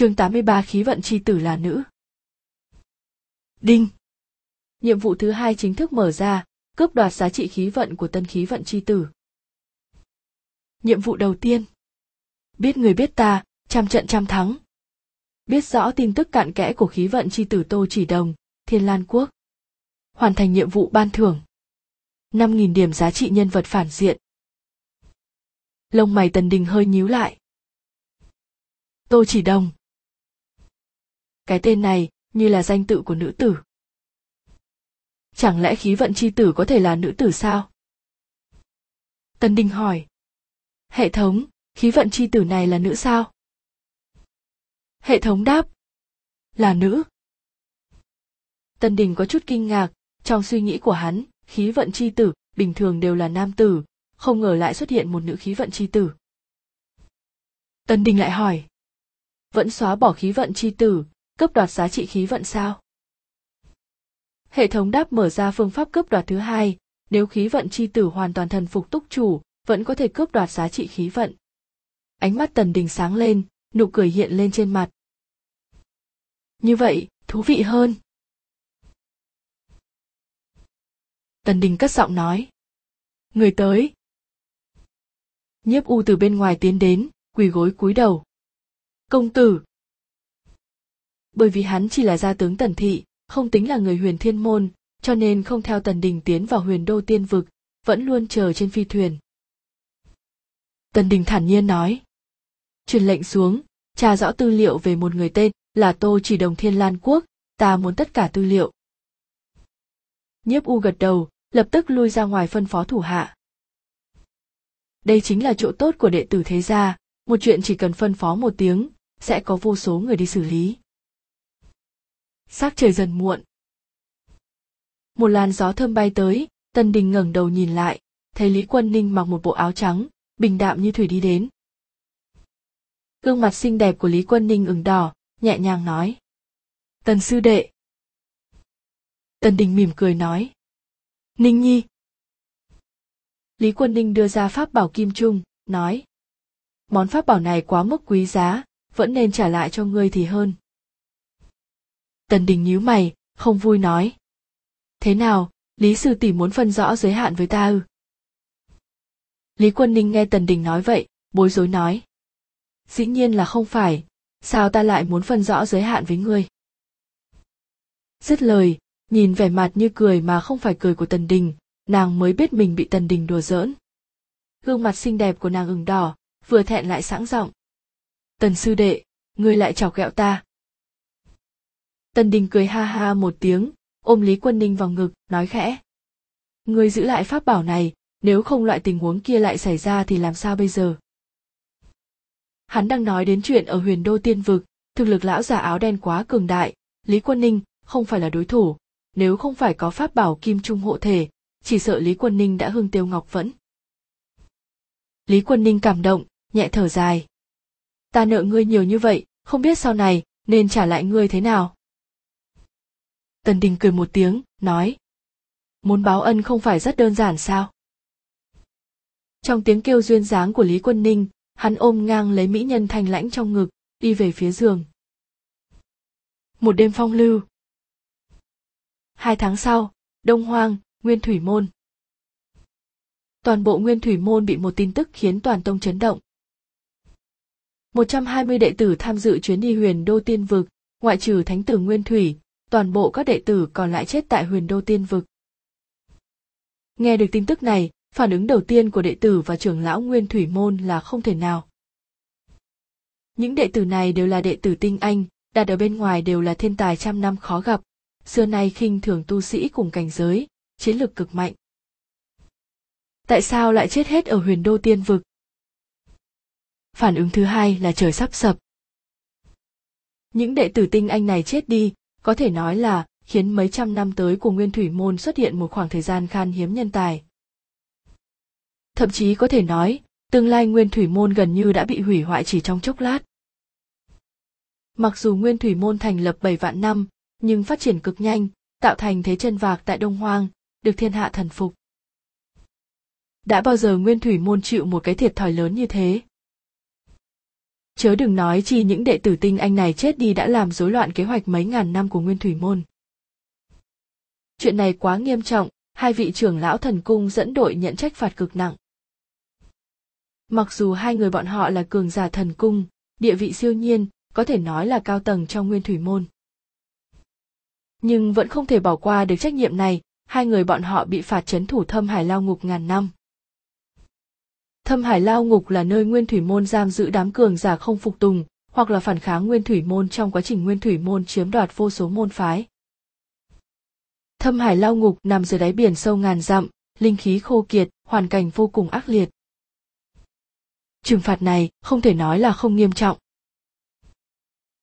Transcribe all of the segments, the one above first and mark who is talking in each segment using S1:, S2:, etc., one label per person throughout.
S1: chương 83 khí vận chi tử là nữ. Đinh. Nhiệm vụ thứ hai chính thức mở ra, cướp đoạt giá trị khí vận của tân khí vận chi tử. Nhiệm vụ đầu tiên. Biết người biết ta, trăm trận trăm thắng. Biết rõ tin tức cạn kẽ của khí vận chi tử Tô Chỉ Đồng, Thiên Lan Quốc. Hoàn thành nhiệm vụ ban thưởng. 5.000 điểm giá trị nhân vật phản diện. Lông mày Tần Đình hơi nhíu lại. Tô Chỉ Đồng. Cái tên này như là danh tự của nữ tử. Chẳng lẽ khí vận chi tử có thể là nữ tử sao? Tần Đình hỏi. Hệ thống, khí vận chi tử này là nữ sao? Hệ thống đáp. Là nữ. Tần Đình có chút kinh ngạc, trong suy nghĩ của hắn, khí vận chi tử bình thường đều là nam tử, không ngờ lại xuất hiện một nữ khí vận chi tử. Tần Đình lại hỏi. Vẫn xóa bỏ khí vận chi tử, cướp đoạt giá trị khí vận sao? Hệ thống đáp mở ra phương pháp cướp đoạt thứ hai, nếu khí vận chi tử hoàn toàn thần phục túc chủ, vẫn có thể cướp đoạt giá trị khí vận. Ánh mắt tần đình sáng lên, nụ cười hiện lên trên mặt. Như vậy, thú vị hơn. Tần đình cất giọng nói. Người tới. Nhiếp u từ bên ngoài tiến đến, quỳ gối cúi đầu. Công tử. Bởi vì hắn chỉ là gia tướng tần thị, không tính là người huyền thiên môn, cho nên không theo tần đình tiến vào huyền đô tiên vực, vẫn luôn chờ trên phi thuyền. Tần đình thản nhiên nói. Truyền lệnh xuống, tra rõ tư liệu về một người tên là Tô Chỉ Đồng Thiên Lan Quốc, ta muốn tất cả tư liệu. Nhiếp U gật đầu, lập tức lui ra ngoài phân phó thủ hạ. Đây chính là chỗ tốt của đệ tử thế gia, một chuyện chỉ cần phân phó một tiếng, sẽ có vô số người đi xử lý. Sắc trời dần muộn. Một làn gió thơm bay tới, Tân Đình ngẩng đầu nhìn lại, thấy Lý Quân Ninh mặc một bộ áo trắng, bình đạm như thủy đi đến. Gương mặt xinh đẹp của Lý Quân Ninh ửng đỏ, nhẹ nhàng nói. Tần sư đệ. Tần Đình mỉm cười nói. Ninh nhi. Lý Quân Ninh đưa ra pháp bảo kim trung, nói. Món pháp bảo này quá mức quý giá, vẫn nên trả lại cho ngươi thì hơn. Tần Đình nhíu mày, không vui nói. Thế nào, Lý Sư tỷ muốn phân rõ giới hạn với ta ư? Lý Quân Ninh nghe Tần Đình nói vậy, bối rối nói. Dĩ nhiên là không phải, sao ta lại muốn phân rõ giới hạn với ngươi? Dứt lời, nhìn vẻ mặt như cười mà không phải cười của Tần Đình, nàng mới biết mình bị Tần Đình đùa giỡn. Gương mặt xinh đẹp của nàng ửng đỏ, vừa thẹn lại sẵn giọng. Tần sư đệ, ngươi lại chọc ghẹo ta. Tần Đình cười ha ha một tiếng, ôm Lý Quân Ninh vào ngực, nói khẽ. Ngươi giữ lại pháp bảo này, nếu không loại tình huống kia lại xảy ra thì làm sao bây giờ? Hắn đang nói đến chuyện ở huyền đô tiên vực, thực lực lão già áo đen quá cường đại, Lý Quân Ninh không phải là đối thủ, nếu không phải có pháp bảo kim trung hộ thể, chỉ sợ Lý Quân Ninh đã hương tiêu ngọc vẫn. Lý Quân Ninh cảm động, nhẹ thở dài. Ta nợ ngươi nhiều như vậy, không biết sau này nên trả lại ngươi thế nào. Tần Đình cười một tiếng, nói. Muốn báo ân không phải rất đơn giản sao? Trong tiếng kêu duyên dáng của Lý Quân Ninh, hắn ôm ngang lấy mỹ nhân thanh lãnh trong ngực, đi về phía giường. Một đêm phong lưu. Hai tháng sau, Đông Hoang, Nguyên Thủy Môn. Toàn bộ Nguyên Thủy Môn bị một tin tức khiến toàn tông chấn động. 120 đệ tử tham dự chuyến đi huyền đô tiên vực, ngoại trừ thánh tử Nguyên Thủy, toàn bộ các đệ tử còn lại chết tại huyền đô tiên vực. Nghe được tin tức này, phản ứng đầu tiên của đệ tử và trưởng lão Nguyên Thủy Môn là không thể nào. Những đệ tử này đều là đệ tử tinh anh, đạt ở bên ngoài đều là thiên tài trăm năm khó gặp, xưa nay khinh thường tu sĩ cùng cảnh giới, chiến lược cực mạnh. Tại sao lại chết hết ở huyền đô tiên vực? Phản ứng thứ hai là trời sắp sập. Những đệ tử tinh anh này chết đi, có thể nói là khiến mấy trăm năm tới của Nguyên Thủy Môn xuất hiện một khoảng thời gian khan hiếm nhân tài. Thậm chí có thể nói, tương lai Nguyên Thủy Môn gần như đã bị hủy hoại chỉ trong chốc lát. Mặc dù Nguyên Thủy Môn thành lập 7 vạn năm, nhưng phát triển cực nhanh, tạo thành thế chân vạc tại Đông Hoang, được thiên hạ thần phục. Đã bao giờ Nguyên Thủy Môn chịu một cái thiệt thòi lớn như thế? Chớ đừng nói chi những đệ tử tinh anh này chết đi đã làm rối loạn kế hoạch mấy ngàn năm của nguyên thủy môn. Chuyện này quá nghiêm trọng, hai vị trưởng lão thần cung dẫn đội nhận trách phạt cực nặng. Mặc dù hai người bọn họ là cường giả thần cung, địa vị siêu nhiên, có thể nói là cao tầng trong nguyên thủy môn. Nhưng vẫn không thể bỏ qua được trách nhiệm này, hai người bọn họ bị phạt chấn thủ thâm hải lao ngục ngàn năm thâm hải lao ngục là nơi nguyên thủy môn giam giữ đám cường giả không phục tùng hoặc là phản kháng nguyên thủy môn trong quá trình nguyên thủy môn chiếm đoạt vô số môn phái. Thâm hải lao ngục nằm dưới đáy biển sâu ngàn dặm linh khí khô kiệt hoàn cảnh vô cùng ác liệt. Trừng phạt này không thể nói là không nghiêm trọng.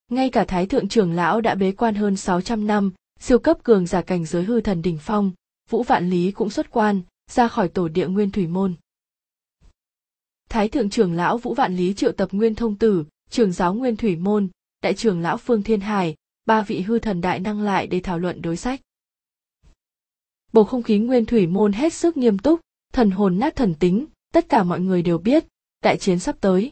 S1: Ngay cả thái thượng trưởng lão đã bế quan hơn 600 năm siêu cấp cường giả cảnh giới hư thần đỉnh phong, Vũ Vạn Lý cũng xuất quan, ra khỏi tổ địa Nguyên Thủy Môn. Thái thượng trưởng lão Vũ Vạn Lý triệu tập Nguyên Thông Tử, trưởng giáo Nguyên Thủy Môn, đại trưởng lão Phương Thiên Hải, ba vị hư thần đại năng lại để thảo luận đối sách. Bầu không khí Nguyên Thủy Môn hết sức nghiêm túc, thần hồn nát thần tính, tất cả mọi người đều biết, đại chiến sắp tới,